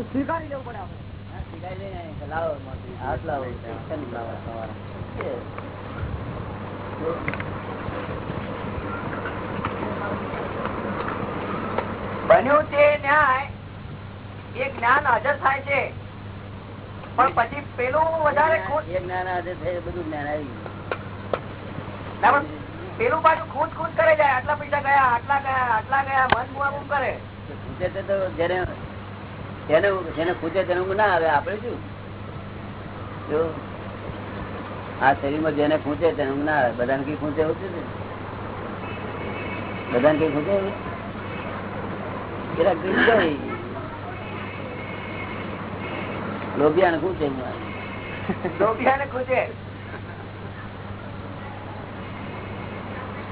સ્વીકારી લેવું પડે. બન્યું તે ન્યાય. એ જ્ઞાન હાજર થાય છે. પણ પછી પેલું વધારે એ જ્ઞાન હાજર થાય બધું જ્ઞાન આવી ગયું. પેલું પાછું ખુદ ખુદ કરે જાય. આટલા પૈસા ગયા આટલા ગયા આટલા ગયા મન મુઆ કરે. જેને જેને જેને ખૂંચે તેને ઊંઘ ના આવે આપણે શું જો આ શરીરમાં જેને ખૂંચે તેને ઊંઘ ના આવે બધાને કઈ ખૂંચે એવું છે? બધાને કઈ ખૂંચે કેટલાક ગીત ગઈ. લોભિયાને ખૂંચે લોભિયાને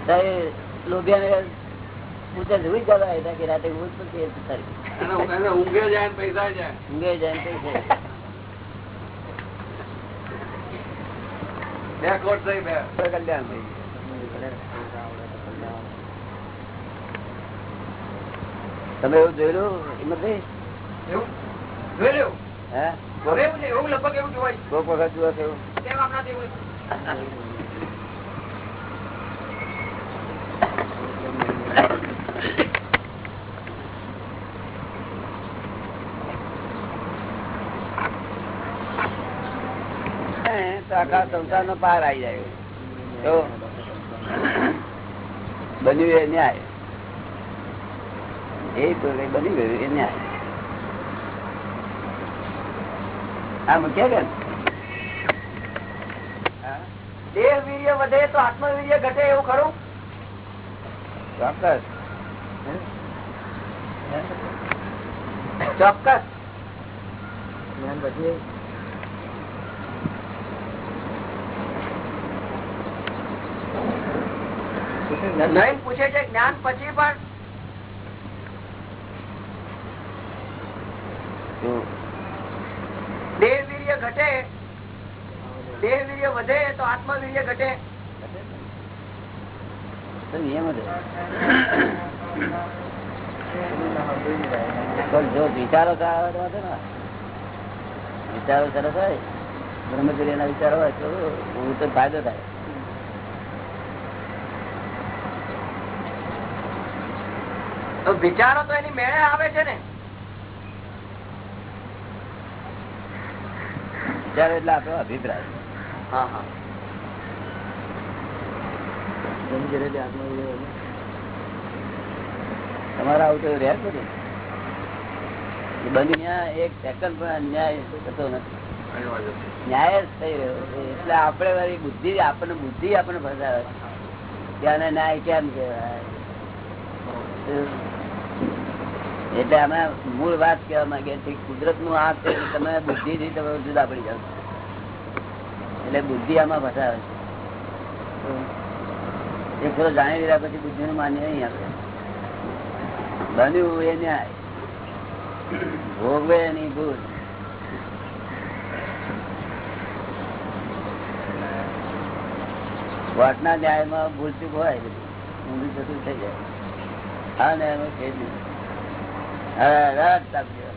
આવે. લોભિયાને ખૂચે તો જોઈ જવા હતા કે રાતે ઊંઘ પછી એ ઊંઘે જાય પૈસા જાય. ઊંઘે જાય ને બે કોટ થઈ બે. કલ્યાણ તમે એવું જોયેલું હિંમતભાઈ એવું? હે? એવું લગભગ એવું જોવાય કોક વખત જોવા એવું હે, તો આખા સંસાર નો પાર આવી જાય. બન્યું એ ન્યાય. એ તો બની ગયું, એ ન્યાય. આ કે દેહ વીર્ય વધે તો આત્મવીર્ય ઘટે એવું ખરું? ચોક્કસ. ચોક્કસ. પૂછે છે જ્ઞાન પછી પણ? દેહ વીર્ય ઘટે દેહ વીર્ય વધે તો આત્મવીર્ય ઘટે. નિયમ જ વિચારો સારા ને તો વિચારો સરસ હોય બ્રહ્મચર્ય ના વિચારો હોય તો હું તો ફાયદો થાય. તો વિચારો તો એની મેળે આવે છે ને. વિચારો એટલે આપણો અભિપ્રાય. હા હા. તમારે આવું તો રહે જ બંધ એક સેકન્ડ પણ અન્યાય થતો નથી. ન્યાય જ થઈ રહ્યો છે. એટલે આપણે વાળી બુદ્ધિ આપણને બુદ્ધિ આપણને ફસાવે છે. ન્યાય કેમ કહેવાય? એટલે અમે મૂળ વાત કેવા માંગીએ છીએ કુદરતનું આ છે તમે બુદ્ધિ થી તમે જુદા પડી જાવ એટલે બુદ્ધિ આમાં ફસાવે છે. એક ફરો જાણી લીધા પછી બુદ્ધિ નું માન્ય નહીં આપણે. બન્યું એ ન્યાય. ભોગવે એની ભૂલ. વાટના ન્યાયમાં ભૂલચૂક હોય ઊંધી થતું થઈ જાય. આ ન્યાયમાં જ નહીં. હવે રાત તાપી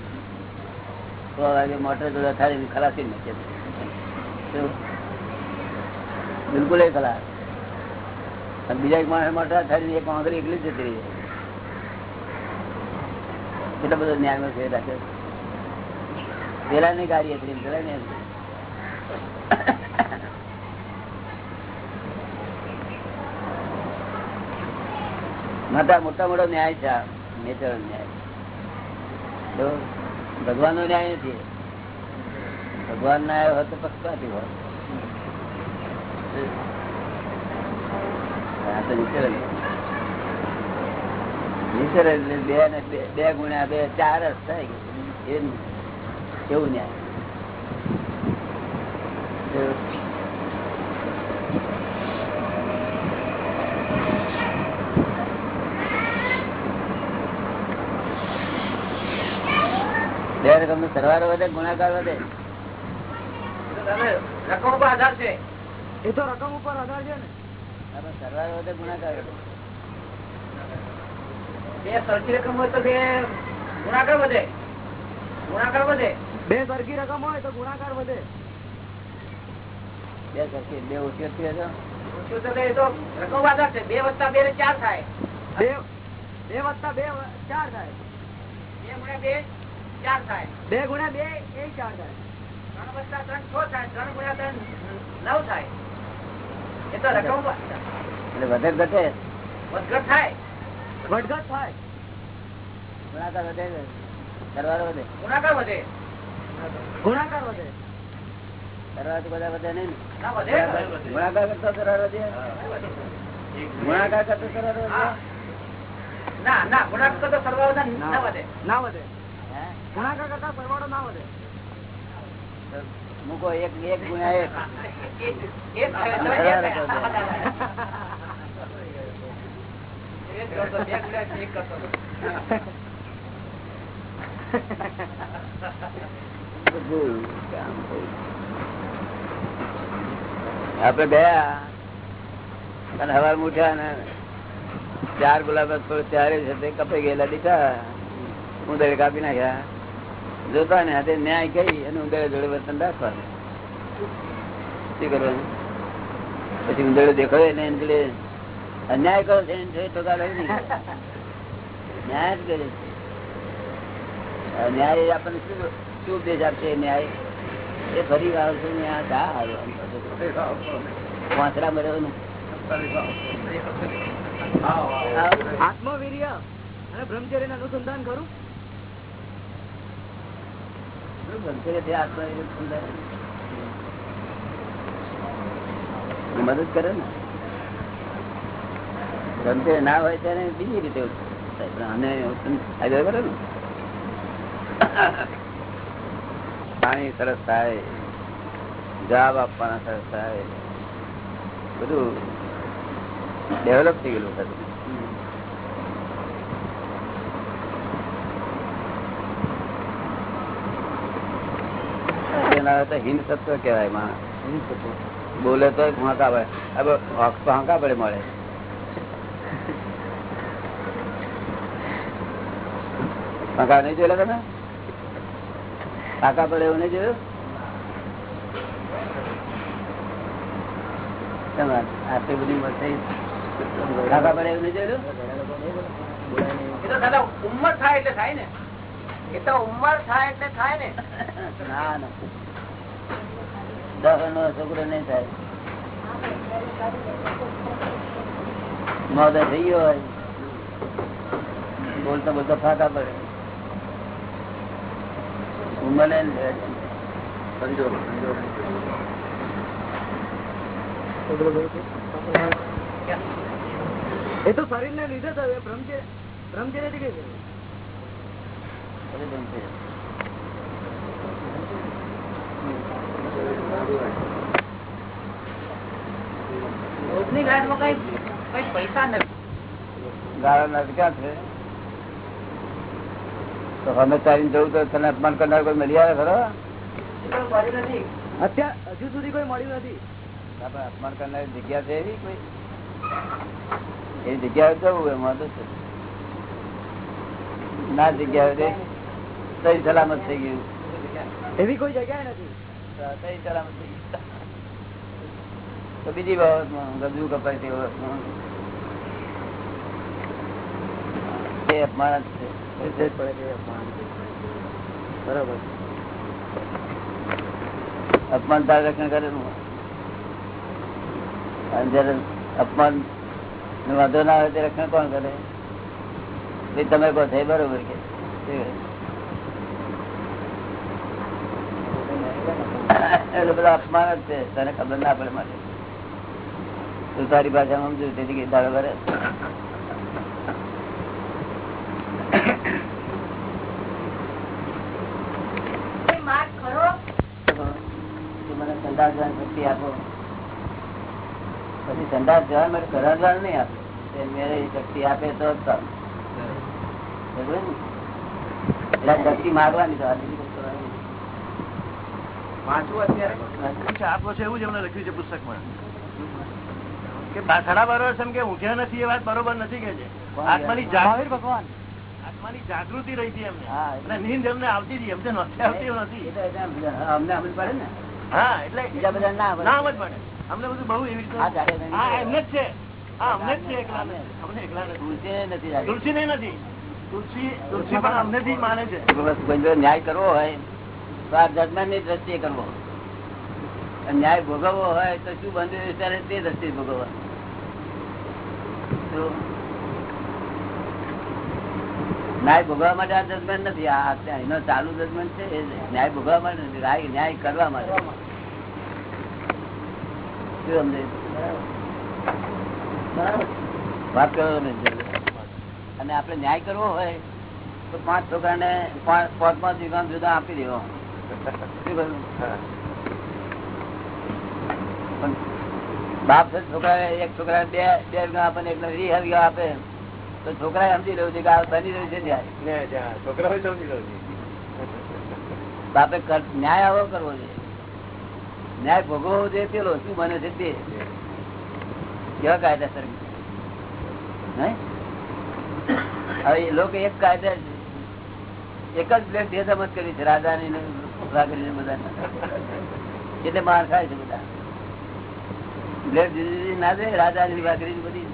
મોટર જોડે થાળી ખલાસી મૂકે બિલકુલ એ ખલાસ બીજા એક માણસ મોટર થાળી એક આંગળી એકલી જ જતી રહી કેટલો બધો ન્યાયનો છે રાખે પેલા ની ગાડી હતી પેલા ને મોટા મોટા મોટો ન્યાય છે નેચરલ ન્યાય. તો ભગવાન નો ન્યાય નથી. ભગવાન ના આવ્યો હોત તો પક્ષપાતી એટલે બે ને બે ગુણ્યા બે, ચાર જ થાય. એવું ન્યાય તો બે રકમ સરવાળો વધે ગુણાકાર વધે? રકમ ઉપર આધાર છે. એ તો રકમ ઉપર આધાર છે ને. સરવાળો વધે ગુણાકાર વધે. બે સરખી રકમ હોય તો બે ગુણાકાર વધે. ગુણાકાર વધે. બે સરખી રકમ હોય તો ગુણાકાર વધે. બે સરખી બે ઓછી ઓછી હશે. ઓછું તો એ તો રકમ આધાર છે. બે વત્તા બે ને ચાર થાય. બે બે વત્તા બે ચાર થાય. બે ગુણ્યા બે ચાર થાય બે ગુણ્યા બે એ ચાર થાય. ત્રણ વત્તા ત્રણ છ થાય ત્રણ ગુણ્યા ત્રણ નવ થાય. એ તો રકમ એટલે વધે ઘટે. વધઘટ થાય. વધઘટ થાય. ગુણાકાર વધે સરવાળો વધે. ગુણાકાર વધે. ગુણાકાર વધે. સરવાળો તો બધા વધે નહીં ના. વધે ગુણાકાર કરતો સરવાળો વધે. ગુણાકાર કરતા સરવાળો વધે. ના ના ગુણાકાર તો સરવાળો ના ના વધે. ના વધે? ગુણાકાર કરતા ના વધે. મૂકો એક એક ગુણ્યા એક. આપડે ગયા અને હવાર ઉઠ્યા ને ચાર ગુલાબ ચારે ત્યારે છે તે કપાઈ ગયેલા દીઠા દરેક કાપી નાખ્યા. જોતા ને હાથે ન્યાય કહી અને ઉંદરે જોડે વર્તન રાખવાનું. શું કરવાનું? પછી ઉંદરે દેખાય ને જોડે અન્યાય કરો છે ન્યાય જ કરે ન્યાય આપણને શું શું ઉપદેશ આપશે? ન્યાય. એ ફરી વાર આવશે ને આ આમ થતું? વાંસળા મર્યો ને. આત્મવીર્ય. અને બ્રહ્મચર્ય અનુસંધાન કરું શું બનશે કે તે આત્મવિશ્વાસ સુંદર? એ મદદ કરે ને. ગમતે ના હોય ત્યારે બીજી રીતે થાય. પણ કરે પાણી સરસ થાય. જવાબ આપવાના સરસ થાય. બધું ડેવલપ થઈ ગયેલું હતું એના તો હિન્દ તત્વ કહેવાય માણસ. બોલે તો હાંકા પડે. હવે હક પડે મળે. હાંકા નહીં જોયેલા તમે? ફાંકા પડે એવું નહીં જોયું? આટલી બધી થઈ. પડે એવું નહીં જોયેલું? એ તો દાદા ઉંમર થાય એટલે થાય ને. એ તો ઉંમર થાય એટલે થાય ને. ના ના. દસ નો છોકરો નહીં થાય. મોદા થઈ ગયો હોય. બોલતો બોલતો ફાકા પડે. ઉંમર ને એ તો શરીર ને લીધે થયું એ બ્રહ્મચર્ય બ્રહ્મચર્યથી કઈ થયું? રોજની ગાંઠમાં કઈ કઈ પૈસા નથી. ક્યાં છે? તો અમે તારી જવું તો તને અપમાન કરનાર કોઈ મળી આવે ખરો? એ મળ્યું નથી. હજુ સુધી કોઈ મળ્યું નથી. આપણે અપમાન કરનાર જગ્યા છે એવી કોઈ? એ જગ્યાએ જવું એમાં તો છે. ના જગ્યાએ સહી સલામત થઈ ગયું. એવી કોઈ જગ્યા નથી. થઈ તો બીજી બાબતમાં ગજુ કપાય તે બાબતમાં અપમાન જ છે. બરાબર. અપમાન તાર રક્ષણ કરેલું અને જયારે અપમાન વાંધો ના આવે તે રક્ષણ કોણ કરે? તમે કહો છે બરોબર કે. એટલે બધા અપમાન જ છે. તને ખબર ના પડે માટે તું તારી ભાષામાં સમજુ તેથી કે તારો કરે માર્ગ ખરો? કે મને સંદાસ જવાની શક્તિ આપો. પછી સંદાસ જવા માટે કરાવવાનું નહીં આપે. એ શક્તિ આપે તો જ સારું. ને? એટલે શક્તિ માગવાની તો આ બીજી કશું કરવાની નહીં. વાંચવું અત્યારે આપો છે એવું જ એમને લખ્યું છે પુસ્તકમાં કે સાડા બાર વર્ષ એમ કે ઊંઘ્યા નથી એ વાત બરોબર નથી કે છે આત્માની જાગ ભગવાન આત્માની જાગૃતિ રહી હતી એમને અને નીંદ એમને આવતી હતી એમને નથી આવતી નથી અમને સમજ પડે ને હા એટલે બીજા બધા ના સમજ પડે અમને બધું બહુ એવી રીતે. હા એમને જ છે હા અમને જ છે એકલા. અમને એકલા તુલસી નથી તુલસી નહીં નથી તુલસી તુલસી પણ અમને થી માને છે ન્યાય કરવો હોય દ્રષ્ટિએ કરવો. ન્યાય ભોગવવો હોય તો શું બંધ વિચારે તે દ્રષ્ટિએ ભોગવવા. ન્યાય ભોગવવા માટે આ જજમેન્ટ નથી. આ એનો ચાલુ જજમેન્ટ છે, એ ન્યાય ભોગવવા માટે નથી. ન્યાય કરવા માટે. વાત કરો અને આપણે ન્યાય કરવો હોય તો પાંચ છોકરાને પાંચ પાંચ પાંચ જુદા આપી દેવો. બાપ છે છોકરા એક છોકરા બે બે વીઘા આપે ને એકને વીસ વીઘા આપે. તો છોકરા સમજી રહ્યું છે કે આ બની રહ્યું છે ન્યાય છોકરાઓ સમજી લો બાપે કર- ન્યાય આવો કરવો છે. ન્યાય ભોગવવો છે પેલો શું બને છે તે? કેવા કાયદાસર? નહીં? હવે એ લોકો એક કાયદા એક જ પ્લેટ ભેદમત કરી છે રાજાની બધા. એટલે બહાર ખાય છે બધા. બ્લેડ જુદી જુદી ના દે રાજાની ભાગરી બધી.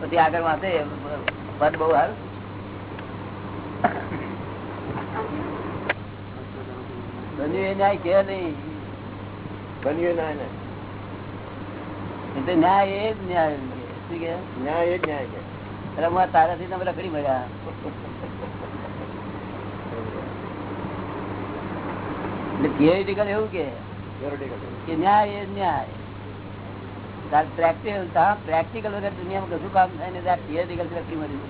પછી આગળ વાંચે પદ બહુ બન્યું એ ન્યાય કે નહીં? બન્યું ના એ તો ન્યાય એ જ ન્યાય શું કે? ન્યાય એ જ ન્યાય છે. એટલે હું તારાથી તમે રખડી મળ્યા એટલે theoretical એવું કે ન્યાય એ ન્યાય. પ્રેક્ટિકલ પ્રેક્ટિકલ વગર દુનિયામાં કશું કામ થાય ને ત્યાં theoretical વ્યક્તિ મળી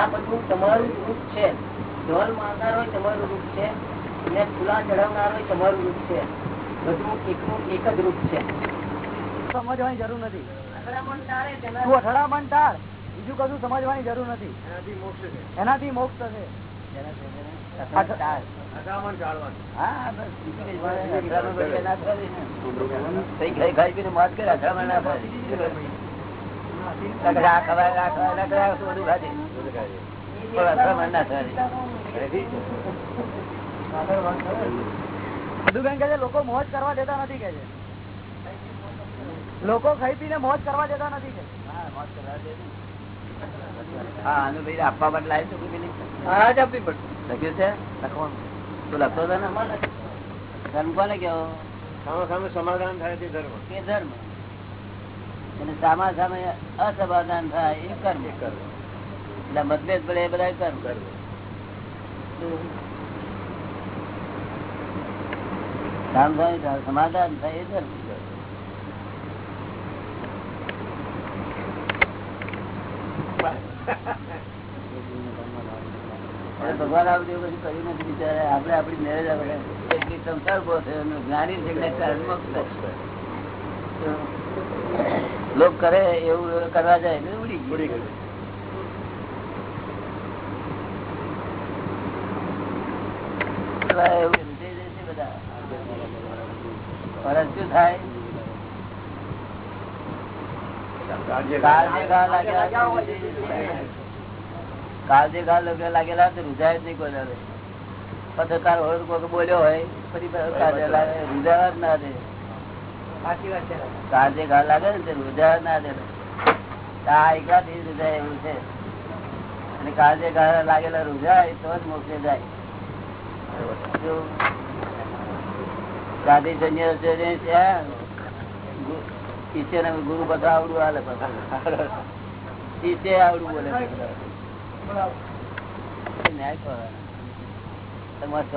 આ બધું તમારું રૂપ છે. ઢોલ મારનાર હોય તમારું રૂપ છે. અને ફૂલા ચડાવનાર હોય તમારું રૂપ છે. બધું એકનું એક જ રૂપ છે. સમજવાની જરૂર નથી. તું અથડામણ ટાળ બીજું કશું સમજવાની જરૂર નથી. એનાથી મોક્ષ થશે. મોજ લોકો મોજ કરવા દેતા નથી કે છે. લોકો ખાઈ પીને મોજ કરવા દેતા નથી કે હા આનું ભાઈ આપવા માટે લાવી શકું નહીં? હા જ આપવી પડશે. લખ્યું છે? લખવાનું. તું લખતો હતો ને ધર્મ કોને કેવો સામે સામે સમાધાન થાય તે ધર્મ. કે ધર્મ? અને સામા સામે અસમાધાન થાય એ કર્મ. એટલે મતભેદ પડે એ બધા કર્મ. સામ થાય? સમાધાન થાય એ ધર્મ. અને ભગવાન આ બધું કશું કર્યું નથી બિચારા આપણે આપણી મેરેજ આપણે એટલી સંસાર ઊભો થયો જ્ઞાની. લોક કરે એવું કરવા જાય એટલે ઉડી ઉડી ગયું. પરત થાય? કાળજે ઘા લાગે- લાગેલા રૂજાય જ નહીં કોઈ દાડે. પછી તારો હોળ કોઈ બોલ્યો હોય પછી રૂજાવા જ ના દે કાળજે ઘા લાગે ને તે ના દે આ રૂંધાય એવું છે. અને કાળજે ઘા લાગેલા રૂંધાય તો જ મોક્ષે જાય. ગાંધી ને ત્યાં શિષ્ય ને ગુરુ બધા આવડું હાલે પાછું. શિષ્ય આવડું બોલે ન્યાય. તમારે.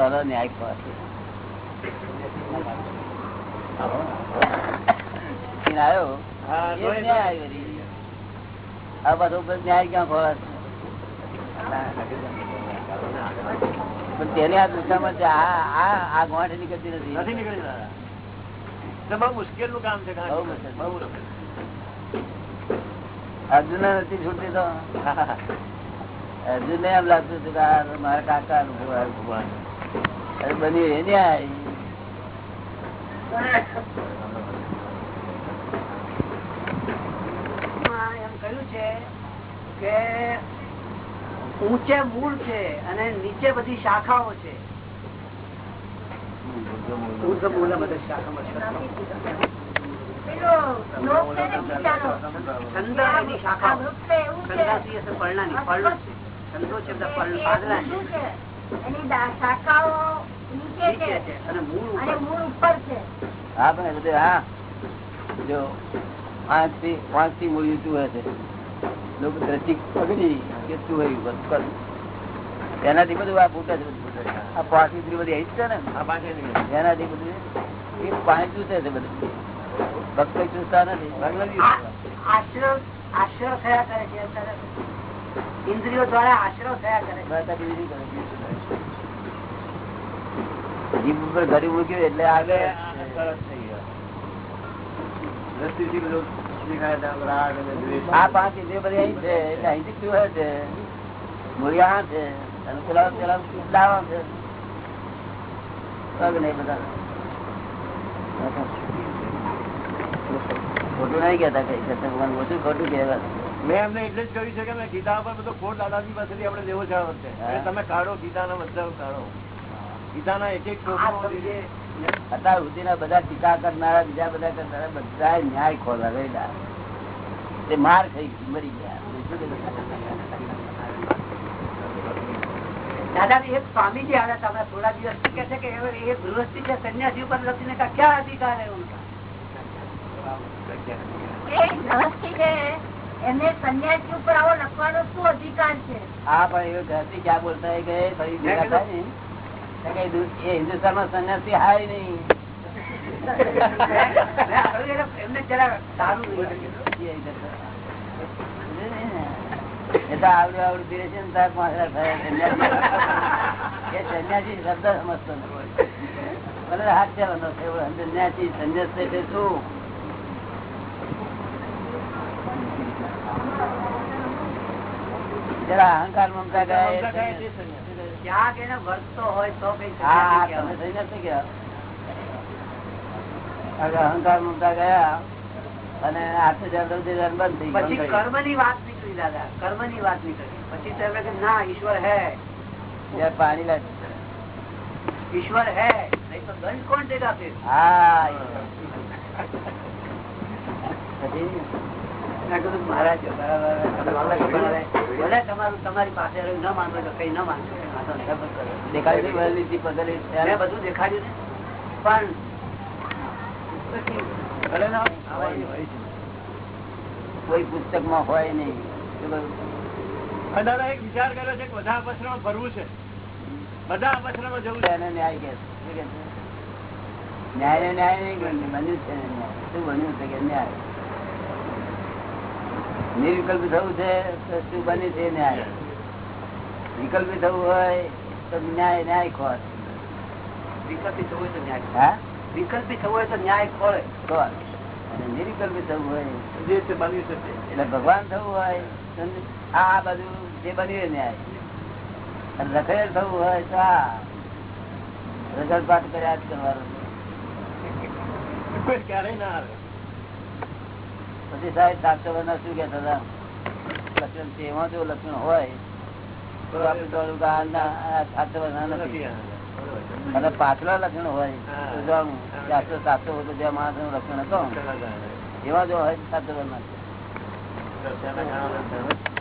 આવ્યો. આ બધો ન્યાય ક્યાં ખોવાશે પણ તેને આ દુશામાં છે આ ગોઠ નીકળતી નથી નથી નીકળી બહુ મુશ્કેલનું કામ છે. અર્જુન નથી છૂટતી તો અર્જુન ને એમ લાગતું હતું કે મારા કાકા ભગવાન. અરે બન્યું એ ન્યાય. છે કે ઊંચે મૂળ છે અને નીચે બધી શાખાઓ છે. ઊર્ધ્વ મૂળ બધા શાખામાં છે. છંદ એની શાખાઓ છંદાસી એટલે પર્ણની પર્ણ છે. છંદો છે? બધા પર્ણ પાંદડા છે એની દા- શાખાઓ નીચે નીચે છે છે અને મૂળ ઉપર છે. હા પણ હા. જો પાંચથી પાંચથી મૂળ્યું તું હશે લોકો દ્રષ્ટિ પકડી કે હોય બસ. એનાથી બધું આ ફૂટે છે બધું. આ પાંચથી બધી આવી છે ને? આ. એનાથી બધું એ પાણી ચૂસે છે બધું. ભક્ત ચૂસતા નથી. આ- આશ્રવ આશ્રવ થયા કરે છે. ઇન્દ્રિયો દ્વારા આશરો થયા કરે? જીભ ઉપર ઘડી મૂક્યું એટલે એટલે આગળ આ સરસ થઈ ગયો. દ્રષ્ટિથી બધું દેખાય છે, રાગ અને દ્વેષ. આ પાંચ ઇન્દ્રિયો બધી અહીં છે એટલે અહીંથી ચૂહે છે મૂળિયા છે અને પેલા પેલા દાવા છે પગ નહીં બધા ખોટું નહીં કેતા કઈ ભગવાન ઓછું ખોટું કહેવા મેં એમને એટલે જ કહ્યું છે કે મેં ગીતા પર બધો ખોટ દાદાજી પાસેથી આપણે લેવો જવાનો છે. તમે કાઢો ગીતાના મતલબ કાઢો ગીતાના એક એક અત્યાર સુધીના બધા ટીકા કરનારા બીજા બધા કરનારા બધા ન્યાય ખોલાવેલા. તે માર થઈ મરી ગયા. દાદાજી એક સ્વામીજી આવ્યા હતા થોડા દિવસ કે છે કે એ ગૃહસ્થી છે સંન્યાસી ઉપર લખીને ક્યાં અધિકાર હે ઉનકા એમને સંન્યાસી ઉપર આવો લખવાનો શું અધિકાર છે હા પણ એ ઘરથી ક્યાં બોલતા કે ફરી ભેગા થાય ને તો કે દુ- એ સન્યાસી હાય નહીં મેં. એ આવડું છે ને સંન્યાસી. શબ્દ સમજતો નથી. હાથ ચાલવાનો સંન્યાસી સંન્યાસ શું જરા અહંકાર મમતા ગયા ક્યાંક હોય તો કઈ ગયા. અહંકાર મમતા ગયા અને આઠ હજાર બંધ થઈ પછી કર્મની વાત નીકળી દાદા. કર્મની વાત નીકળી. પછી તમે કે ના ઈશ્વર હે. યાર પાણી લાગે ઈશ્વર હે. તો દંડ કોણ દેગા ફિર હા. પછી? તમારું તમારી પાસે ન માનવું તો કઈ ન માનશો આ તો જબરદસ્ત કરો. દેખાડી હતી વહેલીથી પગલી મેં બધું દેખાડ્યું પણ. કોઈ પુસ્તકમાં હોય નહીં. દાદા એક વિચાર કર્યો છે કે બધા અપસરમાં ભરવું છે. બધા અપસરમાં જવું છે. એને ન્યાય કે? ન્યાય ને ન્યાય નહીં બન્યું છે ને શું બન્યું છે કે ન્યાય? નિર્વિકલ્પી થવું છે તો શું બને છે ન્યાય? વિકલ્પ થવું હોય તો ન્યાય ન્યાય ખોર વિકલ્પી થવું હોય તો ન્યાય હા? વિકલ્પી થવું હોય તો ન્યાય ખોળે ખોર અને નિર્વિકલ્પી થવું હોય જે છે બન્યું છે એટલે ભગવાન થવું હોય આ બધું જે બન્યું ન્યાય. અને રખડેલ થવું હોય તો આ. રગડ પાઠ કર્યા જ કરવાનું. કોઈ ક્યારેય ના આવે. પછી સાહેબ સાતસો ના શું કહેતા હતા? લક્ષણ એમાં જો લક્ષણ હોય તો આપણે નથી. અને પાછલા લક્ષણ હોય તો જાણવું આટલો સાતસો વર્ષ જે માણસનું લક્ષણ હતો. એવા જો હોય સાતસો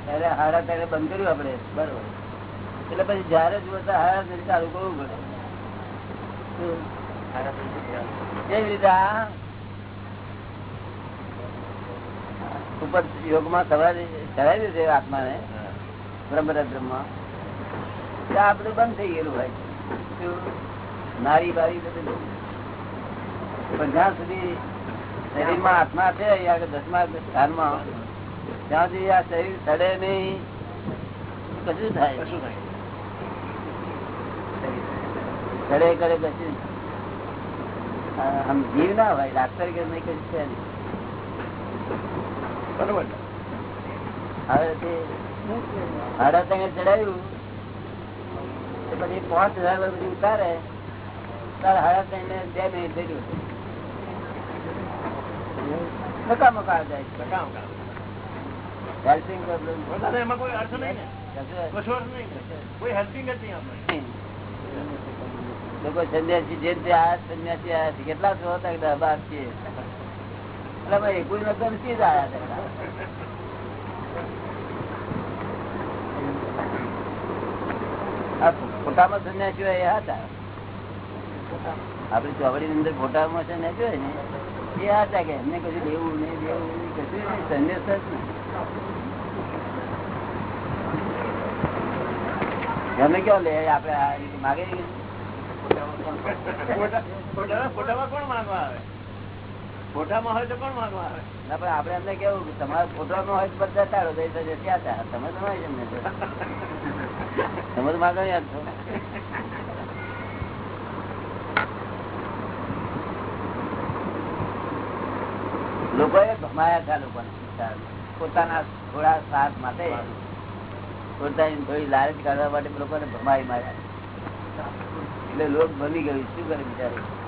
ત્યારે હારા ત્યારે બંધ કર્યું આપડે બરોબર. એટલે પછી જયારે જોતા હારા હાડા ચાલુ કરવું પડે. એવી રીતે આ ઉપર યોગમાં ચડાવ્યું છે આત્માને. બ્રહ્મરદ્રમાં માં આપડે બંધ થઈ ગયેલું હોય. શું? નારી બારી બધું. પણ જ્યાં સુધી શરીરમાં આત્મા છે દસમા સ્થાનમાં ત્યાં સુધી આ શરીર સડે નહીં. કશું થાય. કશું થાય. સડે કરે કશું આમ જીવ ના હોય ડાક્ટર કે નહીં કશું છે નહીં. બરોબર. હવે તે હાડા તને ચડાવ્યું તો પછી પાંચ હજાર વર્ષ પછી ઉતારે તારે હાડા તને બે મિનિટ થઈ ગયું. નકામો કાળ જાય છે. કામ કામ હેલ્પિંગ પ્રોબ્લેમ દાદા એમાં કોઈ અર્થ નહીં ને? કશો અર્થ નહીં ને. કોઈ હેલ્પિંગ જ નહીં. આપણે લોકો સંન્યાસી જે તે આ સંન્યાસી આયા છે કેટલા છો હતા કે બાર નગર નથી જ આયા હતા આ ફોટામાં સંન્યાસીઓ એ આપડી ચોપડી ની અંદર ફોટામાં સંન્યાસીઓ હોય ને, એ હતા કે એમને કશું દેવું નહીં, દેવું કશું સંન્યાસ જ નહીં. એમને ક્યાં લે આપડે માગે ફોટા- ફોટા- ફોટામાં કોણ માનવા આવે? આપડે એમને કેવું કે તમારા ફોટોમાં હોય તો બધા તારો દઈ તમે તો એમને છો. લોકોએ ભમાયા હતા લોકોને પોતાના થોડા સાથ માટે પોતાની થોડી લાલચ કાઢવા માટે લોકોને ભમાઈ માર્યા. એટલે લોક ભમી ગયું. શું કરે બિચારું?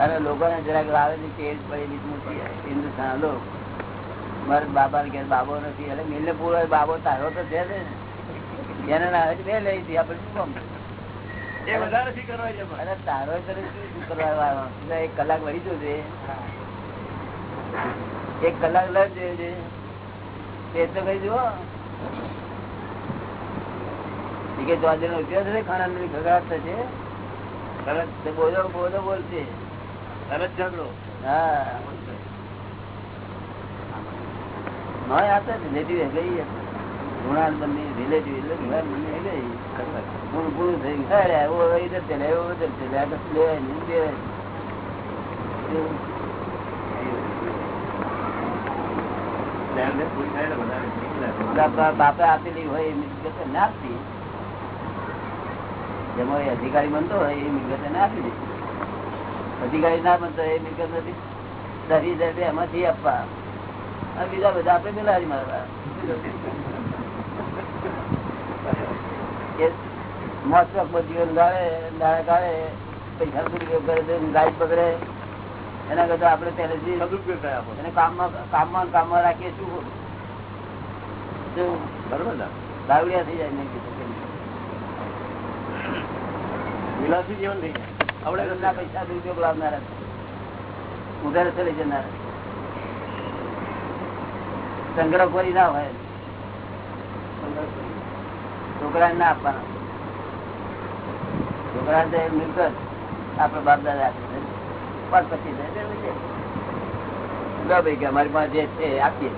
અને લોકોને જરાક લાવેલી તેલ પડેલી હિન્દુસ્તાન લોક મારા બાબા ને બાબો નથી. એટલે મિલને પૂરો બાબો તારો તો છે ને. એને ના હોય બે લઈ હતી આપડે શું કામ? અરે તારો શું શું કરવા એક કલાક વળી જશે. એક કલાક લઈ તે તો કઈ જુઓ. કે ચોધરી નો ઉપયોગ થશે ખાણા ની ઘગડાટ થશે. બોલો બોલો બોલશે. તરત ઝઘડો. હા. રિલેટિવ ગઈ ગુણાન બંને રિલેટિવ એટલે ગઈ પૂરું થઈ ગયું. એવો ઇધર ચલે એવો ઉધર ચલે આ લેવાય નહીં બાપા- આપેલી હોય એ મિલકત ના આપતી. જેમાં અધિકારી બનતો હોય એ મિલકત ના આપી અધિકારી ના બનતો એ મિલકત નથી. દસ હજાર રૂપિયા એમાંથી આપવા. અને બીજા બધા આપણે બિલાડી મારવા. મોત ચોકમાં જીવન ગાળે દાડા ગાળે પૈસા દુરુપયોગ કરે તો ગાય પકડે. એના કરતા આપણે પહેલેથી સદુપયોગ. એને કામમાં કામમાં કામમાં રાખીએ શું બરોબર ને? દાવડિયા થઈ જાય નહીં. વિલાસી જીવન થઈ જાય. ઘરના પૈસા દુરુપયોગ લાવનારા ઉધાર ચલી જનારા સંગ્રહ કરી ના હોય. છોકરા ના આપવાના. છોકરા મિલકત. આપડે બાપ દાદા પાંચ પચીસ અમારી પાસે જે છે આપીએ.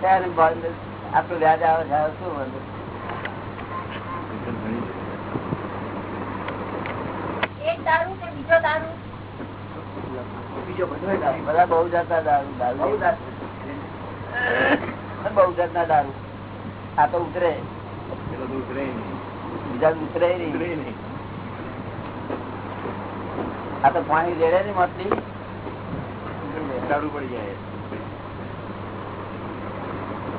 ત્યારે બંધ આપણું વ્યાજ આવે છે શું વાંધો? બધા બહુ જાતના દારૂ? દારૂ. બહુ જાતના દારૂ આ તો ઉતરે. ઉતરે નહીં. બીજા ઉતરે નહીં. આ તો પાણી રેડે ને મતલી દારૂ પડી જાય.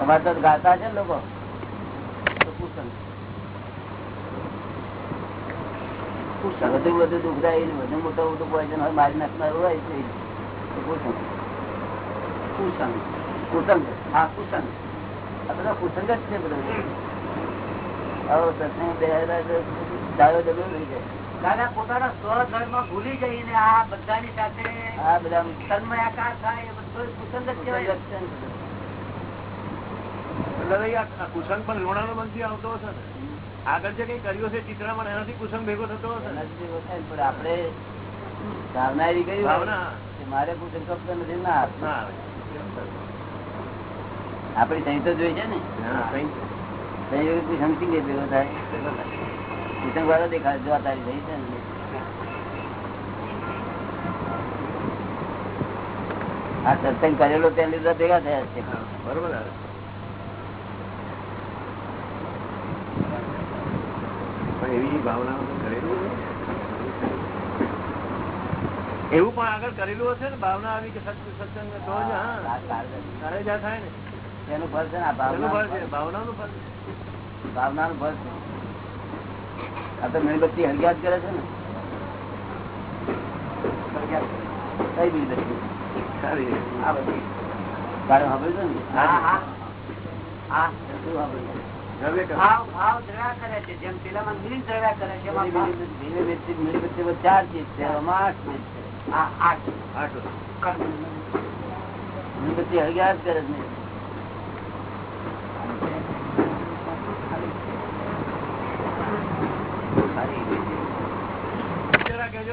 અમારે તો ગાતા છે લોકો. વધુ વધુ દુઃખદાયી ને વધુ મોટો મોટું પોઈઝન હોય મારી નાખનારું હોય તો કુસંગ. કુસંગ કુસંગ હા કુસંગ આ બધા કુસંગ જ છે બધું. આવો સત્સંગ બેહેલા તો દાડો ડબલો લઈ જાય. દાદા પોતાના સ્વધર્મ ભૂલી જઈને આ બધાની સાથે આ બધા તન્મયાકાર થાય એ બધું કુસંગ જ કહેવાય. કુસંગ પણ છે નો પણ આવતો હશે ને. આગળ જે કઈ કર્યું છે ચિત્રામાં એનાથી કુસંગ ભેગો થતો હશે જેવો પણ ભાવના. એવી કઈ ભાવના મારે કુસંગ શબ્દ નથી ના આપડી સહી તો જોઈ છે ને. સહી કુસંગ શી ભેગો થાય? કુસંગ વાળો દેખાય જો આ તારી સહી છે ને. આ સત્સંગ કરેલો તેની ભેગા થયા છે. બરોબર ને? પણ એવી ભાવના કરેલું એવું પણ આગળ કરેલું હશે ને? ભાવના આવી કે સત્સંગ સત્સંગ તો જ હા. ત્યારે જ થાય ને. એનું ફળ છે ને આ એનું ફળ છે ભાવના ભાવનાનું ફળ ભાવનાનું ફળ છે. આ તો મીણબત્તી હળગ્યા કરે છે ને. કઈ બીજી બધી સારી આ બધી તારે સાંભળ્યું છે ને? હા હા. હા શું સાંભળ્યું?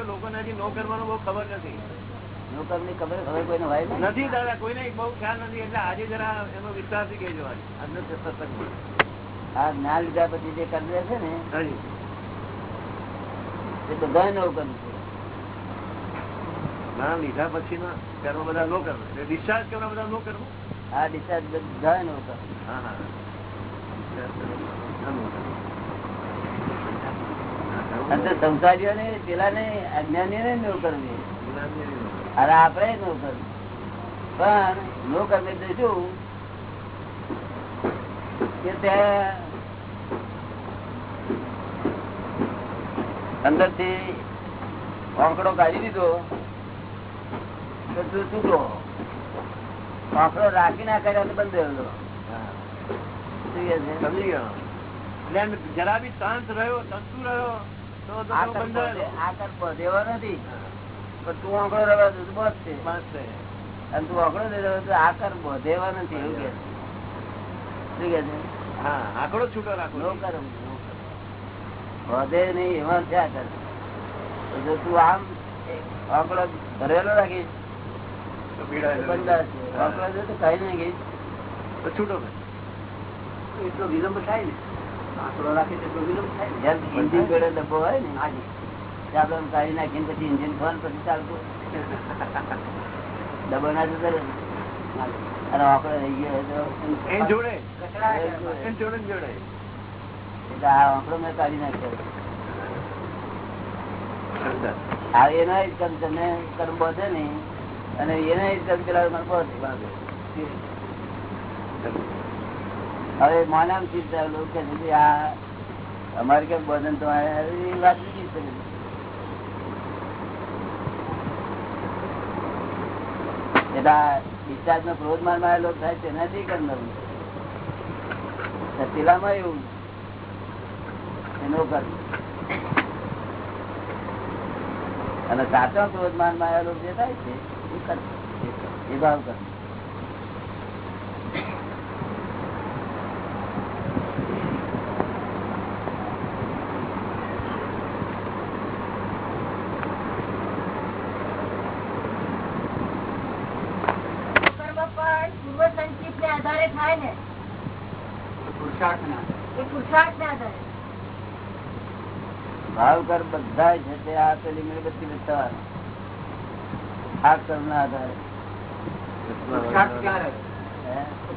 લોકોને હજી નો કરવાનો બહુ ખબર નથી. લોકોની ખબર ખબર કોઈને હોય ને નથી દાદા કોઈને બહુ ખ્યાલ નથી એટલે આજે જરા એનો વિસ્તારથી કહેજો આજે. આજનો સત્સંગમાં આ જ્ઞાન લીધા પછી જે કરે છે ને એ બધા નવું કરવું છે. લીધા પછી ના કર્મ બધા નો કરવું. ડિસ્ચાર્જ કરવા બધા નો કરવું? આ ડિસ્ચાર્જ બધા નવું કરવું હા હા. તો સંસારીઓ ને પેલા ને અજ્ઞાનીઓ ને નવું કરવી અરે આપણે નો કરવું પણ નો કરવી તો શું? કે તે અંદરથી આંકડો કાઢી દીધો. તો તૂટો છૂટો રાખી ના કર્યો તો બંધ છે? સમજી ગયો. એટલે જરા બી શાંત રહ્યો તંતુ રહ્યો તો તો આ પેલો કર્મ બંધાયેલો. આ કર્મ બધેવો નથી. રહ્યો એવું કે. શું કે છે. હા આંકડો છૂટો રાખો નો વધે નહીં એમાં કરે? જો તું આમ આંકડો ભરેલો રાખીશ એટલો વિલંબ થાય ને. આંકડો રાખે તો એટલો વિલંબ થાય જેમ ઇન્જિન પેડે ડબ્બો હોય ને હાજી આમ કાઢી નાખીને પછી ઇન્જિન ફોન પછી ચાલતું. ડબ્બો ના જતો. અને આંકડો રહી ગયો જોડે? જોડે ને જોડે? આ આંકડો મેં કાઢી નાખ્યો. કર્મ બધે ને અને એના જ પેલા હવે માનામ ચિંતા લોકો કે આ અમારે કેમ બોધન તો વાત બીજી છે એટલે discharge નો ક્રોધ મારમાં છે થાય તેનાથી કરનારું સતીલામાં એવું. એનો કરવું અને સાચો ક્રોધ મારમાં આવેલો જે થાય છે, એ ભાવ કર્મ કર્મ પણ પૂર્વ સંચિત ને આધારે થાય ને પુરુષાર્થ ના એ પુરુષાર્થ ને આધારે ભાવ કર બધા છે તે આ પેલી મીણબત્તી વિસ્તાર. આ કર્મ ના આધારે. પુરુષાર્થ ક્યાં રહ્યો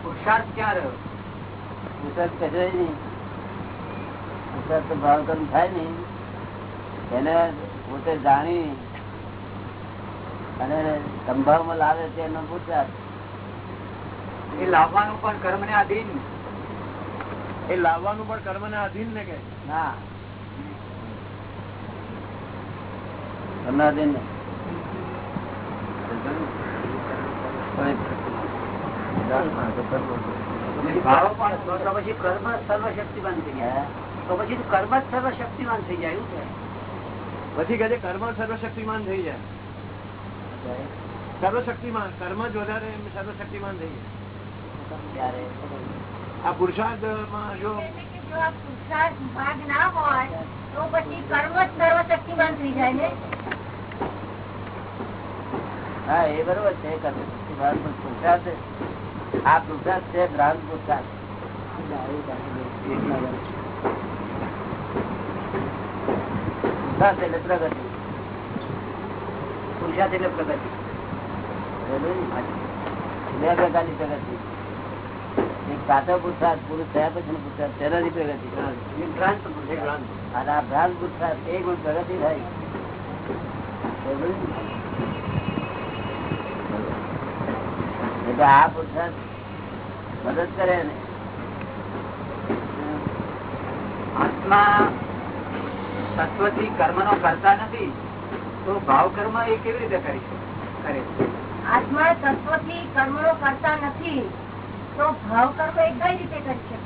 પુરુષાર્થ ક્યાં રહ્યો પુરુષાર્થ કશો નહીં. પુરુષાર્થ તો ભાવ કર્મ થાય નહીં. એને પોતે જાણી અને સંભાવમાં લાવે તેનો પુરુષાર્થ. એ લાવવાનું પણ કર્મ ને આધીન. એ લાવવાનું પણ કર્મ ના અધીન ને કે? ના. કર્ણાધીન નહીં. ભાવ પણ તો તો પછી કર્મ જ સર્વશક્તિમાન થઈ હે? જાય તો પછી તો કર્મ જ સર્વશક્તિમાન થઈ જાય એવું છે પછી કહે છે કર્મ સર્વશક્તિમાન થઈ જાય સર્વશક્તિમાન કર્મ જ વધારે એમ સર્વશક્તિમાન થઈ જાય ત્યારે આ પુરુષાર્થમાં જો એટલે કે જો આ પુરુષાર્થ ભાગ ના હોય તો પછી કર્મ જ સર્વશક્તિમાન થઈ જાય ને હા એ બરોબર છે ભાવ આ પુરુષાર્થ છે પુરુષાર્થ પુરુષાર્થ એટલે પ્રગતિ. પુરુષાર્થ એટલે પ્રગતિ. બે પ્રકારની પ્રગતિ. એક સાચો પુરુષાર્થ પુરુષ થયા પછી પુરુષાર્થ તેનાથી પ્રગતિ. અને આ ભ્રાંત પુરુષાર્થ એ ગુણ પ્રગતિ થાય. એટલે આ પુરુષાર્થ મદદ કરે ને. આત્મા તત્વથી કર્મ નો કરતા નથી તો ભાવ કર્મ એ કેવી રીતે કરી શકે? કરે? આત્મા તત્વથી નો કરતા નથી તો ભાવ કર્મ એ કઈ રીતે કરી શકે?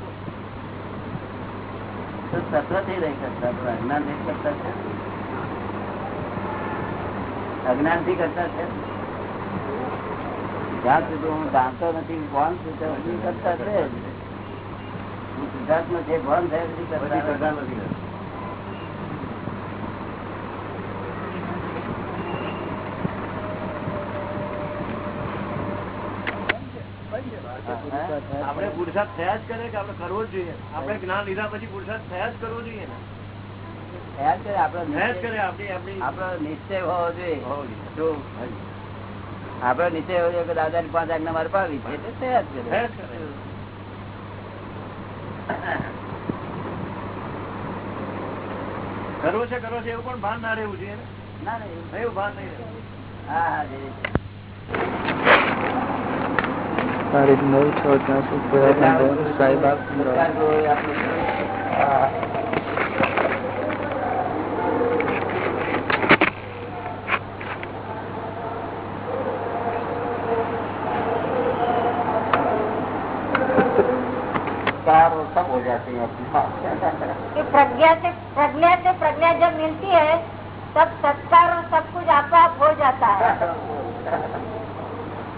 તો તત્વથી નહીં કરતા છે? અજ્ઞાનથી કરતા છે? જ્યાં સુધી હું જાણતો નથી કોણ છું ત્યાં સુધી કરતા છે. જ. હું સિદ્ધાર્થમાં જે ભાન થાય સુધી બધી કરતા કરતા નથી. નથી. આપણે પુરુષાર્થ થયા જ કરે કે આપણે કરવો જ જોઈએ? આપણે જ્ઞાન લીધા પછી પુરુષાર્થ થયા જ કરવો જોઈએ ને? થયા જ કરે આપણો થયા જ નિશ્ચય- કરે આપણી આપણી આપણો નિશ્ચય હોવો જોઈએ. જોઈએ કે દાદા ની પાંચ આજ્ઞા મારે પાવી છે એટલે. કરવો છે કરવો છે એવું પણ ભાન ના રહેવું જોઈએ ના? ના એવું- એવું ભાન નહીં. હા હા તારીખ નવ છ ત્યાં સરકાર हो। जाते हैं अपने पास कि प्रज्ञा से प्रज्ञा से प्रज्ञा जब मिलती है तब संस्कार और सब कुछ आप आप हो जाता है।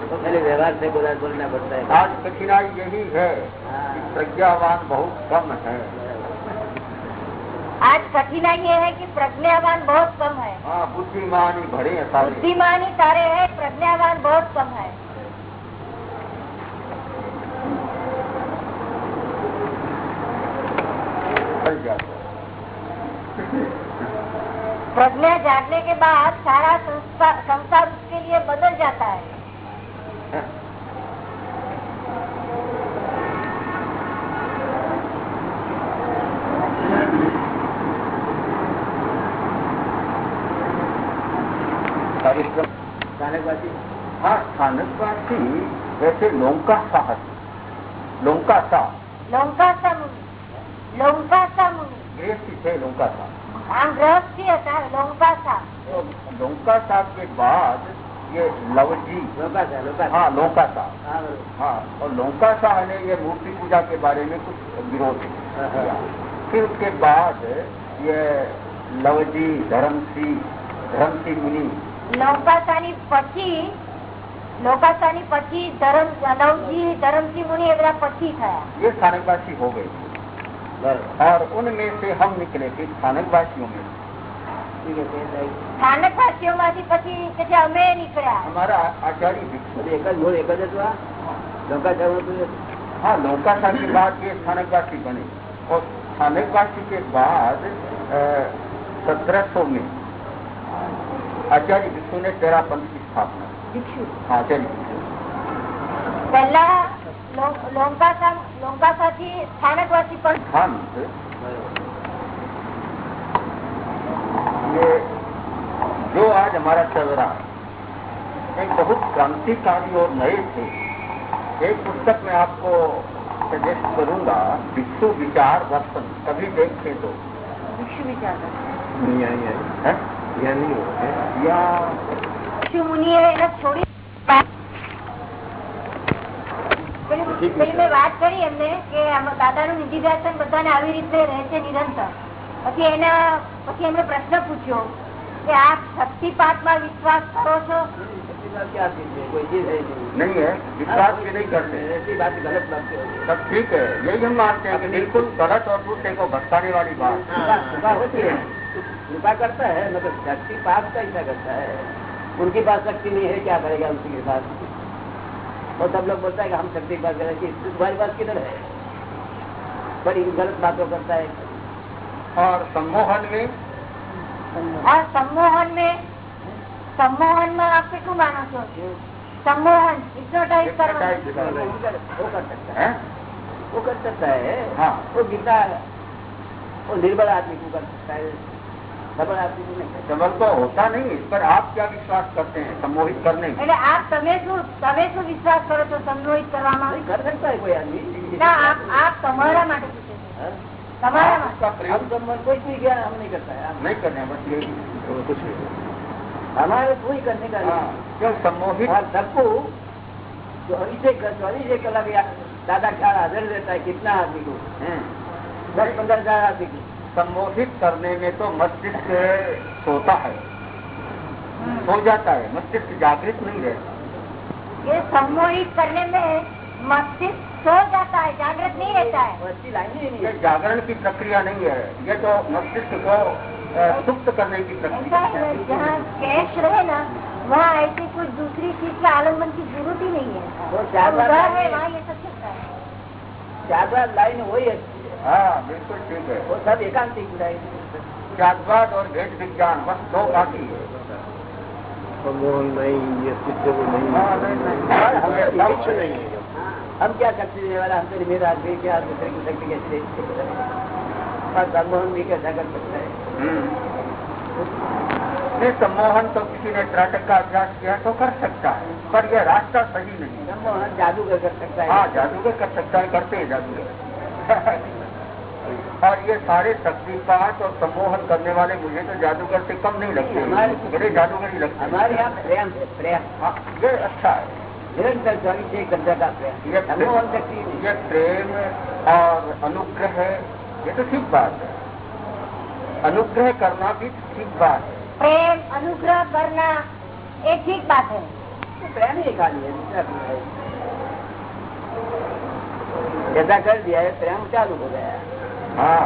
तो पहले व्यवहार से बोला बोलना पड़ता है। आज कठिनाई यही है हाँ। कि प्रज्ञावान बहुत कम है। आज कठिनाई ये है कि प्रज्ञावान बहुत कम है। हाँ बुद्धिमान ही भरे हैं सारे। बुद्धिमान ही सारे है प्रज्ञावान बहुत कम है बन जाते हैं। प्रज्ञा जागने के बाद सारा संसार उसके लिए बदल जाता है। हाँ स्थानकवासी वैसे लोंका साहस लोंका सा मुनि गृहस्थी थे लोंका सा आम गृहस्थी होता है लोंकासा तो लोंका साहब के बाद ये लवजी लोका था लोका हाँ लोंका सा हाँ बरोबर. हाँ और लोंका शाह ने ये मूर्ति पूजा के बारे में कुछ विरोध किया फिर उसके बाद ये लवजी धर्मसी धर्मसी मुनि લોકાસાની પછી લોકાસાની પછી ધરમ નવજી ધરમસિંહ મુનિ એ બધા પછી થયા ये स्थानकवासी हो गए बरोबर. और उनमें से हम निकले थे स्थानकवासियों में ठीक है તે થાય. સ્થાનકવાસીઓ માંથી પછી કે જે અમે નીકળ્યા हमारा आचार्य भिक्षु બધું एक જ મૂળ એક જ હતું આ લોકા જવાનું હતું हाँ नौका साल के बाद ये स्थानकवासी बने और स्थानकवासी के बाद सत्रह सौ में आचार्य भिक्षु ने तेरा पंथ की स्थापना की। ભિક્ષુ हाँ आचार्य भिक्षु પહેલા લોંકાસા લોંકાસાથી સ્થાનકવાસી પણ संत બરોબર. ये जो आज हमारा चल रहा है एक बहुत क्रांतिकारी और नए थे एक पुस्तक में आपको सजेस्ट करूंगा भिक्षु विचार दर्शन कभी देखे तो ભિક્ષુ વિચાર है या ભિક્ષુ મુનિએ એને છોડી પેલી પેલી મેં વાત કરી એમને કે આમાં દાદાનું નિધિધ્યાસન બધાને આવી રીતે રહે છે નિરંતર પછી એના પછી એમણે પ્રશ્ન પૂછ્યો કે આપ શક્તિપાતમાં વિશ્વાસ કરો છો बात क्या थी ये? कोई चीज है नहीं नहीं है विश्वास भी नहीं करते ऐसी बात गलत बात है सब ठीक है यही हम मानते हैं कि बिल्कुल गलत और दूसरे को भटकाने वाली बात कृपा कृपा होती है कृपा करता है मतलब शक्ति पास कैसा करता है उनके पास शक्ति नहीं है क्या करेगा उसी के पास और सब लोग बोलता है कि हम शक्ति की बात कर रहे हैं तुम्हारी बात किधर है बड़ी गलत बातों करता है और सम्मोहन में और सम्मोहन में सम्मोहन में आप क्यों मानो છો सम्मोहन हिप्नोटाइज वो कर सकता है वो कर सकता है हाँ वो गीता वो निर्बल आदमी को कर सकता है सबल आदमी को नहीं कर समझ तो होता नहीं इस पर आप क्या विश्वास करते हैं सम्मोहित करने में એટલે આપ તમે શું તમે શું વિશ્વાસ કરો છો સંમોહિત કરવામાં सकता कर सकता है कोई आदमी ના આપ આપ તમારા માટે પૂછે છે हाँ? તમારા માટે आपका हम प्रयोग तो मन कोई भी ज्ञान हम नहीं करता है हम नहीं करने बस यही कुछ हमारे कोई करने का हाँ, नहीं क्यों सम्मोहित और सबको चौबीस चौबीस कलाक या- दादा ख्याल हाजिर रहता है कितना आदमी को हम्म, दस पंद्रह हजार आदमी को सम्मोहित करने में तो मस्तिष्क सोता है। सो जाता है मस्तिष्क जागृत नहीं रहता। ये सम्मोहित करने में मस्तिष्क सो जाता है जागृत नहीं रहता है। ये जागरण की प्रक्रिया नहीं है ये तो मस्तिष्क को सुप्त करने की प्रक्रिया है। जहाँ कैश रहे ना वहाँ ऐसी कोई दूसरी चीज़ के आलंबन की ज़रूरत ही नहीं है। है। वहाँ ये सब चलता है। बार लाइन वही है। हाँ बिल्कुल ठीक है। वो सब एकांतिक और भेद विज्ञान बस दो बाकी है। नहीं ये चित्त नहीं हाँ, नहीं, नहीं। हम है। हम क्या शक्ति देने वाला हम तो निमित आदमी क्या दूसरे की शक्ति कैसे हैं? सम्मोहन भी कैसा कर सकता है? हम्म। सम्मोहन तो किसी ने त्राटक का अभ्यास किया तो कर सकता है पर यह रास्ता सही नहीं है। सम्मोहन जादूगर कर सकता है। हाँ जादूगर कर सकता है करते हैं जादूगर। और ये सारे शक्तिपात और सम्मोहन करने वाले मुझे तो जादूगर से कम नहीं लगते। बड़े जादूगर ही लगते हमारे यहाँ प्रेम प्रेम। हाँ, ये अच्छा है। निरंतर चौबीस एक घंटा का प्रेम। ये सम्मोहन शक्ति ये प्रेम और अनुग्रह है ये तो ठीक बात है। अनुग्रह करना भी ठीक बात है। प्रेम अनुग्रह करना ये ठीक बात है। तो प्रेम ही खाली है है। ऐसा कर दिया है प्रेम चालू हो गया है। हाँ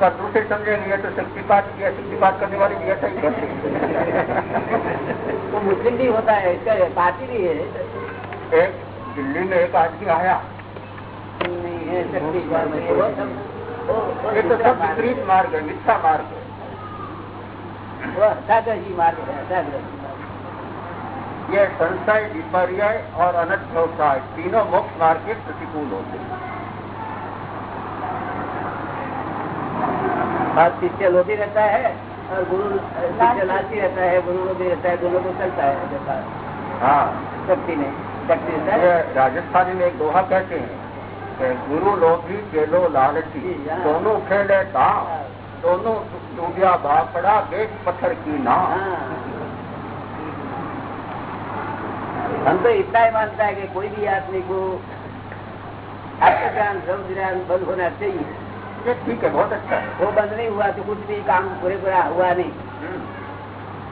पर दूसरे समझेंगे ये तो शक्तिपात किया शक्तिपात करने वाले भी ऐसा ही करते हैं। वो मुस्लिम भी होता है इसका पार्टी भी है एक दिल्ली में एक आदमी आया नहीं है शक्ति वो सब वो- वो ये तो दूसरा सब मार्ग है। विपरीत मार्ग है मिथ्या मार्ग है वो हताग्रही मार्ग है हताग्रही मार्ग। ये संशय विपर्य और अनध्यवसाय तीनों मोक्ष मार्ग के प्रतिकूल होते हैं और शिष्य लोभी रहता है और गुरु शिष्य लालची रहता है गुरु लोभी रहता है दोनों को चलता है व्यापार हाँ शक्ति में शक्ति रहता ये है राजस्थानी में एक दोहा कहते हैं कि गुरु लोभी चेलो लालची जी, हाँ। दोनों खेले दाव दोनों डूबिया बापड़ा बेच पत्थर की नाव हाँ। हम तो इतना ही मानता है कि कोई भी आदमी को आत्मज्ञान ज्ञान बंद होना चाहिए ये ठीक है बहुत अच्छा है वो बंद नहीं हुआ तो कुछ भी काम पूरे पूरा हुआ नहीं हम्म।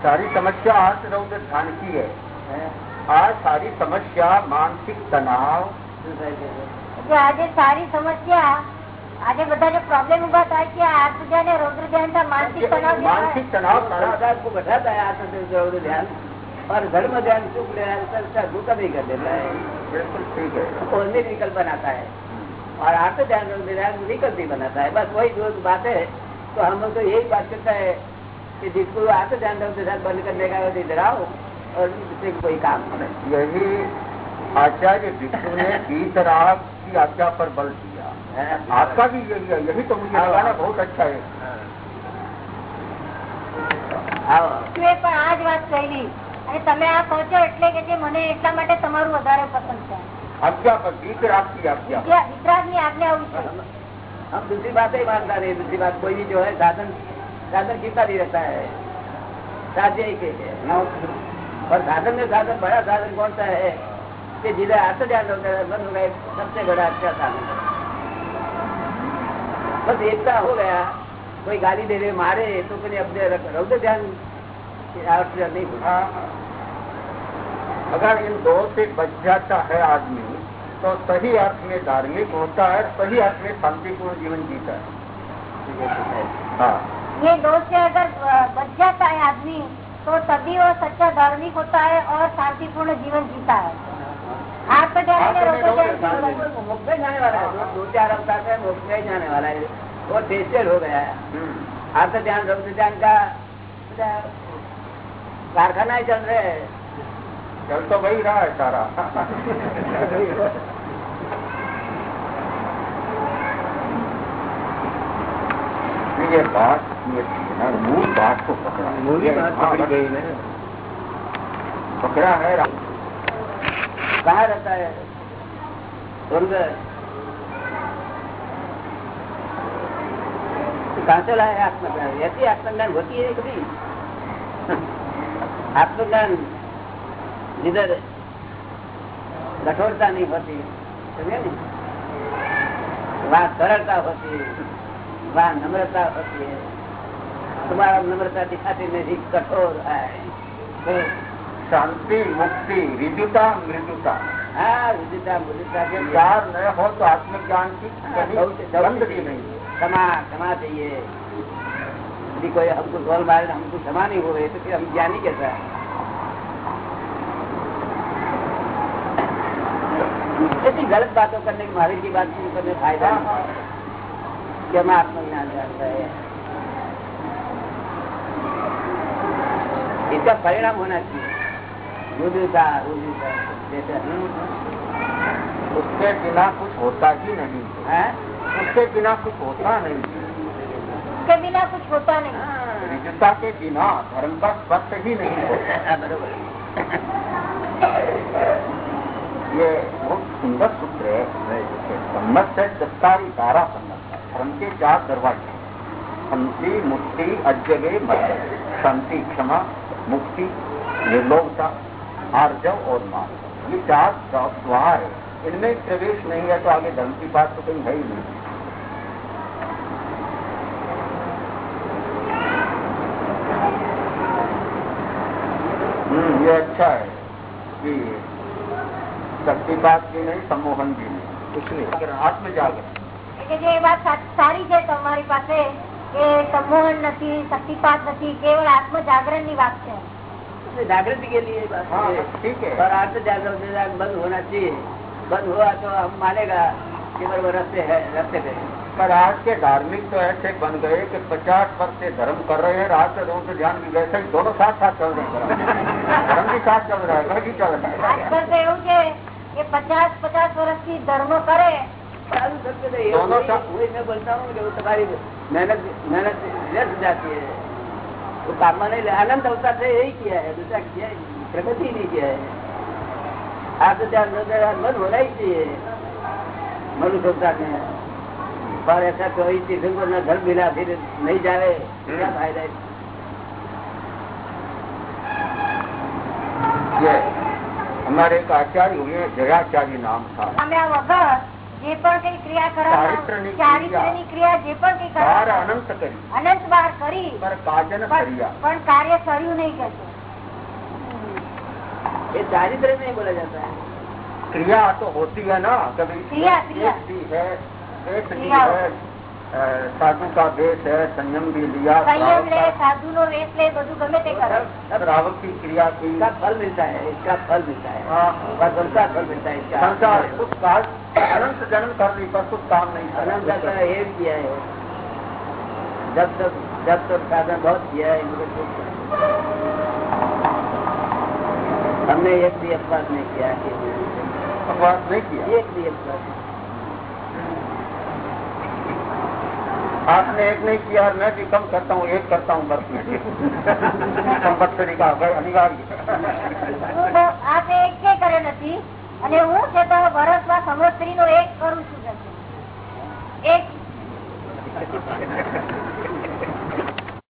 सारी समस्या आज रौद्र ध्यान की है है? आज सारी समस्या मानसिक तनाव કે આજે સારી સમસ્યા આજે બધા જે પ્રોબ્લેમ ઉભા થાય છે આ આત્મજ્ઞાન અને રૌદ્ર ધ્યાન का मानसिक तनाव जो है मानसिक तनाव और धर्म ध्यान सुख ले रहा है बिल्कुल ठीक है और निर्विकल्प बनाता है और आत्म ध्यान विकल्प ही बनाता है बस वही जो बात है तो हम लोग तो यही बात करता है कि जिसको आत्म ध्यान के साथ बंद करने का इधर आओ और उससे कोई काम यही आचार्य विष्णु ने बीत रात की आज्ञा पर बल दिया आपका भी यही है यही तो मुझे लगाना बहुत अच्छा है आज बात कही અને તમે આ કહો છો એટલે કે જે મને એટલા માટે તમારું વધારે પસંદ છે आज्ञा पर गीतराग की आज्ञा વિતરાગની આજ્ઞા હોય છે हम दूसरी बात ही मानता नहीं दूसरी बात कोई भी जो है साधन साधन कितना भी रहता है साध्य ही के है और साधन में साधन बड़ा साधन कौन सा है कि जिधर आत्म ध्यान होता है बंद हो गए सबसे बड़ा अच्छा साधन है बस एकता हो गया कोई गाली दे दे मारे तो फिर अपने रौद्र ध्यान नहीं हाँ, हाँ। अगर इन दो से बच जाता है आदमी तो सही अर्थ में धार्मिक होता है सही अर्थ में शांतिपूर्ण जीवन जीता है। हाँ ये दोष से अगर बच जाता है आदमी तो तभी वो सच्चा धार्मिक होता है और शांतिपूर्ण जीवन जीता है। हाथ तो पे जाने वाला है दो चार जाने वाला है वो टेस्टेड हो गया है। आपका तो ध्यान रक्त ध्यान का कारखाना ही चल रहे हैं। चल तो वही रहा है सारा। तो ये बात मूल बात को पकड़ा। मूल बात हाँ, पकड़ी गई ना। पकड़ा है कहा रहता है? कहाँ से लाया आत्मज्ञान? ऐसी आत्मज्ञान होती है कभी? આત્મજ્ઞાન લીધે કઠોરતા નહીં હોતી સરળતા હોતી વાહ નમ્રતા હોતી તમારા નમ્રતા દિખાતી નથી કઠોર શાંતિ મુક્તિ વિદ્યુતા મૃદુતા હા વિદ્યુતા મૃદુતા के प्यार न हो तो आत्मज्ञान की कभी नहीं क्षमा क्षमा यदि कोई हमको गोल मारे हमको क्षमा नहीं हो रही तो फिर हम ज्ञानी कैसा है? ऐसी गलत बातों करने की महावीर की बात शुरू करने फ़ायदा कि हम आत्मज्ञान जानता है? इसका परिणाम होना चाहिए। जैसे उसके बिना कुछ होता ही नहीं। है? उसके बिना कुछ होता नहीं। उसके बिना कुछ होता नहीं। विद्युता के बिना धर्म का स्पर्श ही नहीं होता। हाँ, ये बहुत सुंदर सूत्र है। सम्मत है दस्तारी धारा सम्मत धर्म के चार दरवाजे शांति मुक्ति अजगे मध्य शांति क्षमा मुक्ति निर्लोकता आर्जव और मान ये चार द्वार है। इनमें प्रवेश नहीं है तो आगे धर्म की बात तो कहीं है ही नहीं। अच्छा है कि शक्तिपात भी नहीं सम्मोहन भी नहीं कुछ नहीं अगर आत्म जागरण એટલે જે એ વાત સા- સારી છે તમારી પાસે કે સંમોહન નથી શક્તિપાત નથી કેવળ આત્મ જાગરણ ની વાત છે जागृति के लिए बात हाँ है। ठीक है और आर्थ जागरण से जाग- बंद होना चाहिए बंद हुआ तो हम मानेगा कि बराबर रस्ते है रस्ते पे है। पर आज के धार्मिक तो ऐसे बन गए कि पचास वर्ष से धर्म कर रहे हैं रात रोज तो ध्यान भी वैसे ही दोनों साथ साथ चल रहे हैं धर्म भी साथ चल रहा है घर भी चल रहा है આજકાલ તો એવું છે કે પચાસ પચાસ વર્ષથી ધર્મ કરે चालू करके रहिए। दोनों वही- का- वही मैं बोलता हूँ कि वो तुम्हारी मेहनत मेहनत व्यर्थ जाती है वो काम में नहीं ले अनंत अवतार से यही किया है दूसरा किया ही नहीं, प्रगति नहीं किया है आप तो ध्यान दो, ध्यान बंद होना ही चाहिए मनुष्य अवतार में पर ऐसा कोई चीजों को न घर मिला फिर नहीं जावे क्या फायदा है ये हमारे एक आचार्य हुए जयाचार्य नाम था પામ્યા વગર જે પણ કઈ ક્રિયા કરવા ચારિત્રની ચારિત્રની ક્રિયા જે પણ કઈ बार કરવા अनंत करी અનંત વાર કરી पर काजन પણ करिया પણ કાર્ય કર્યું નહીં કે છે. ये दारिद्र नहीं बोला जाता है क्रिया तो होती है ना कभी क्रिया, क्रिया। एक भी है एक भी क्रिया। है अ, साधु का वेश है संयम भी लिया સંયમ श्रावक લે का- સાધુ નો વેશ લે બધું ગમે તે કરે श्रावक की क्रिया की इसका फल मिलता है इसका फल मिलता है हाँ, भगवान का फल मिलता है इसका संसार कुछ काल अनंत जन्म कर ली पर कुछ काम नहीं अनंत करा का ये किया है जब तक जब तक साधन बहुत किया है इनको कुछ हमने एक भी अपवाद नहीं किया है बकवास नहीं किया एक भी अपवाद आपने एक नहीं किया और मैं भी कम करता हूँ एक करता हूँ वर्ष में संपत्ति का अनिवार्य હું તો આ તે એક કે કરે નથી અને હું છે તો વર્ષમાં સંવત્સરી નો એક કરું છું કે છે. એક